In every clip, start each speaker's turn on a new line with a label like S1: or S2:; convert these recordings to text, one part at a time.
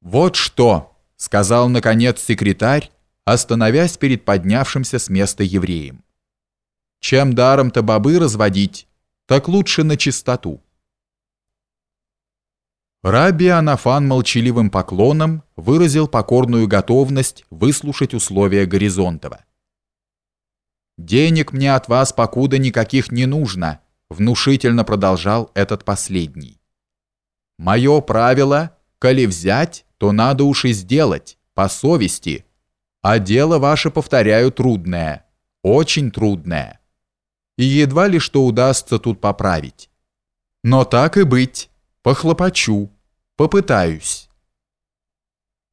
S1: «Вот что!» — сказал, наконец, секретарь, остановясь перед поднявшимся с места евреем. «Чем даром-то бобы разводить, так лучше на чистоту». Раби Анафан молчаливым поклоном выразил покорную готовность выслушать условия Горизонтова. «Денег мне от вас покуда никаких не нужно», внушительно продолжал этот последний. «Мое правило, коли взять, то надо уж и сделать, по совести. А дело ваше, повторяю, трудное, очень трудное. И едва ли что удастся тут поправить. Но так и быть, похлопочу, попытаюсь».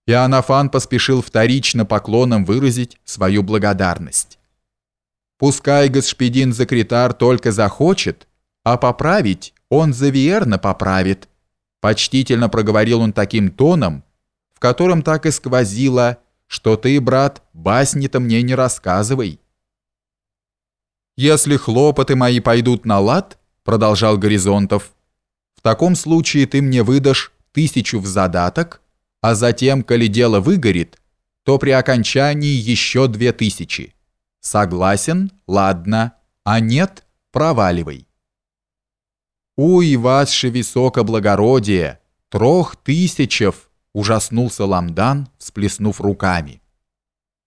S1: Иоаннафан поспешил вторично поклоном выразить свою благодарность. Пускай господин Закритар только захочет, а поправить он заверно поправит. Почтительно проговорил он таким тоном, в котором так и сквозило, что ты, брат, басни-то мне не рассказывай. Если хлопоты мои пойдут на лад, продолжал Горизонтов, в таком случае ты мне выдашь тысячу в задаток, а затем, коли дело выгорит, то при окончании еще две тысячи. Согласен? Ладно. А нет? Проваливай. «Уй, ваше высокоблагородие! Трох тысячев!» — ужаснулся Ламдан, всплеснув руками.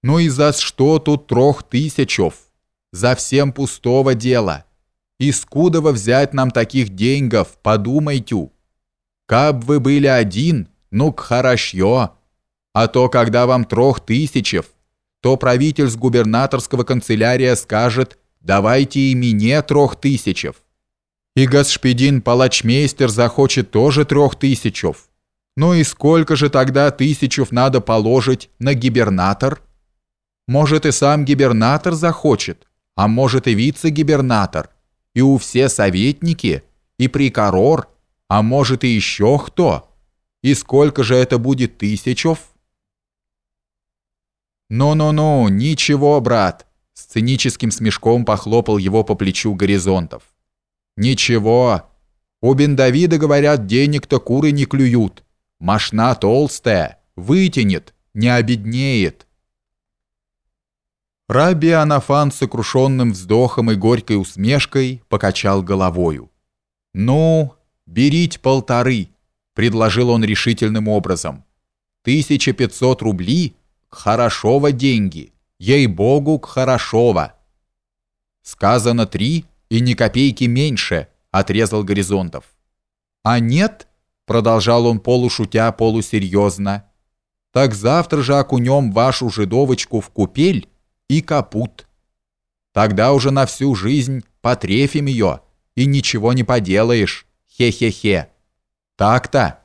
S1: «Ну и за что тут трох тысячев? За всем пустого дела. Искудово взять нам таких деньгов, подумайте. Каб вы были один, ну-ка хорошо. А то, когда вам трох тысячев, то правитель с губернаторского канцелярия скажет «давайте и мне трех тысячев». И господин палачмейстер захочет тоже трех тысячев. Ну и сколько же тогда тысячев надо положить на гибернатор? Может и сам гибернатор захочет, а может и вице-гибернатор, и у все советники, и прикорор, а может и еще кто. И сколько же это будет тысячев? «Ну-ну-ну, ничего, брат!» С циническим смешком похлопал его по плечу горизонтов. «Ничего. У Бендавида, говорят, денег-то куры не клюют. Машна толстая, вытянет, не обеднеет». Раби Анафан сокрушенным вздохом и горькой усмешкой покачал головою. «Ну, берите полторы», — предложил он решительным образом. «Тысяча пятьсот рублей — хорошова деньги, ей-богу, к хорошова. Сказано три и ни копейки меньше, отрезал Горизонтов. А нет, продолжал он полушутя, полусерьезно, так завтра же окунем вашу жидовочку в купель и капут. Тогда уже на всю жизнь потрефим ее, и ничего не поделаешь, хе-хе-хе. Так-то.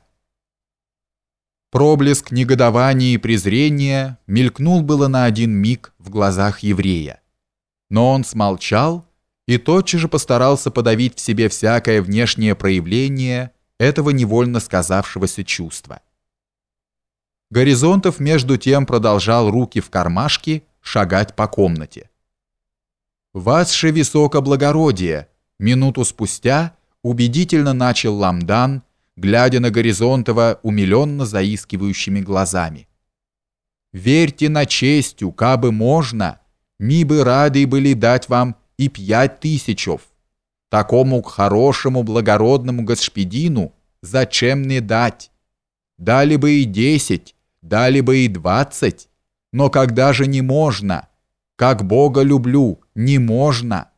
S1: Проблеск негодования и презрения мелькнул было на один миг в глазах еврея. Но он смолчал и тотчас же постарался подавить в себе всякое внешнее проявление этого невольно сказавшегося чувства. Горизонтов между тем продолжал руки в кармашки шагать по комнате. «Ваше высокоблагородие!» Минуту спустя убедительно начал Ламдан, глядя на Горизонтова умиленно заискивающими глазами. «Верьте на честью, кабы можно, ми бы рады были дать вам и пять тысячев. Такому хорошему благородному господину зачем не дать? Дали бы и десять, дали бы и двадцать, но когда же не можно? Как Бога люблю, не можно!»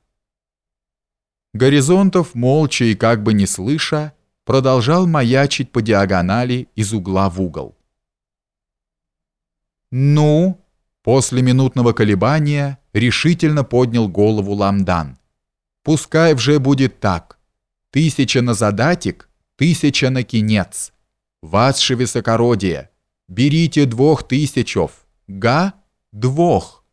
S1: Горизонтов, молча и как бы не слыша, продолжал маячить по диагонали из угла в угол. «Ну?» После минутного колебания решительно поднял голову Ламдан. «Пускай вже будет так. Тысяча на задатик, тысяча на кинец. Ваше высокородие, берите двух тысячев. Га? Двух.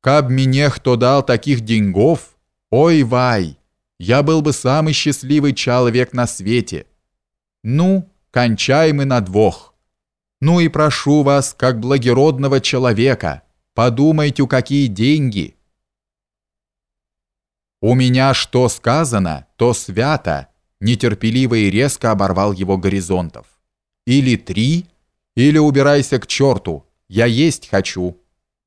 S1: Каб мне кто дал таких деньгов, ой вай!» я был бы самый счастливый человек на свете. Ну, кончай мы на двух. Ну и прошу вас, как благородного человека, подумайте, какие деньги. У меня что сказано, то свято, нетерпеливо и резко оборвал его горизонтов. Или три, Или убирайся к черту, я есть хочу».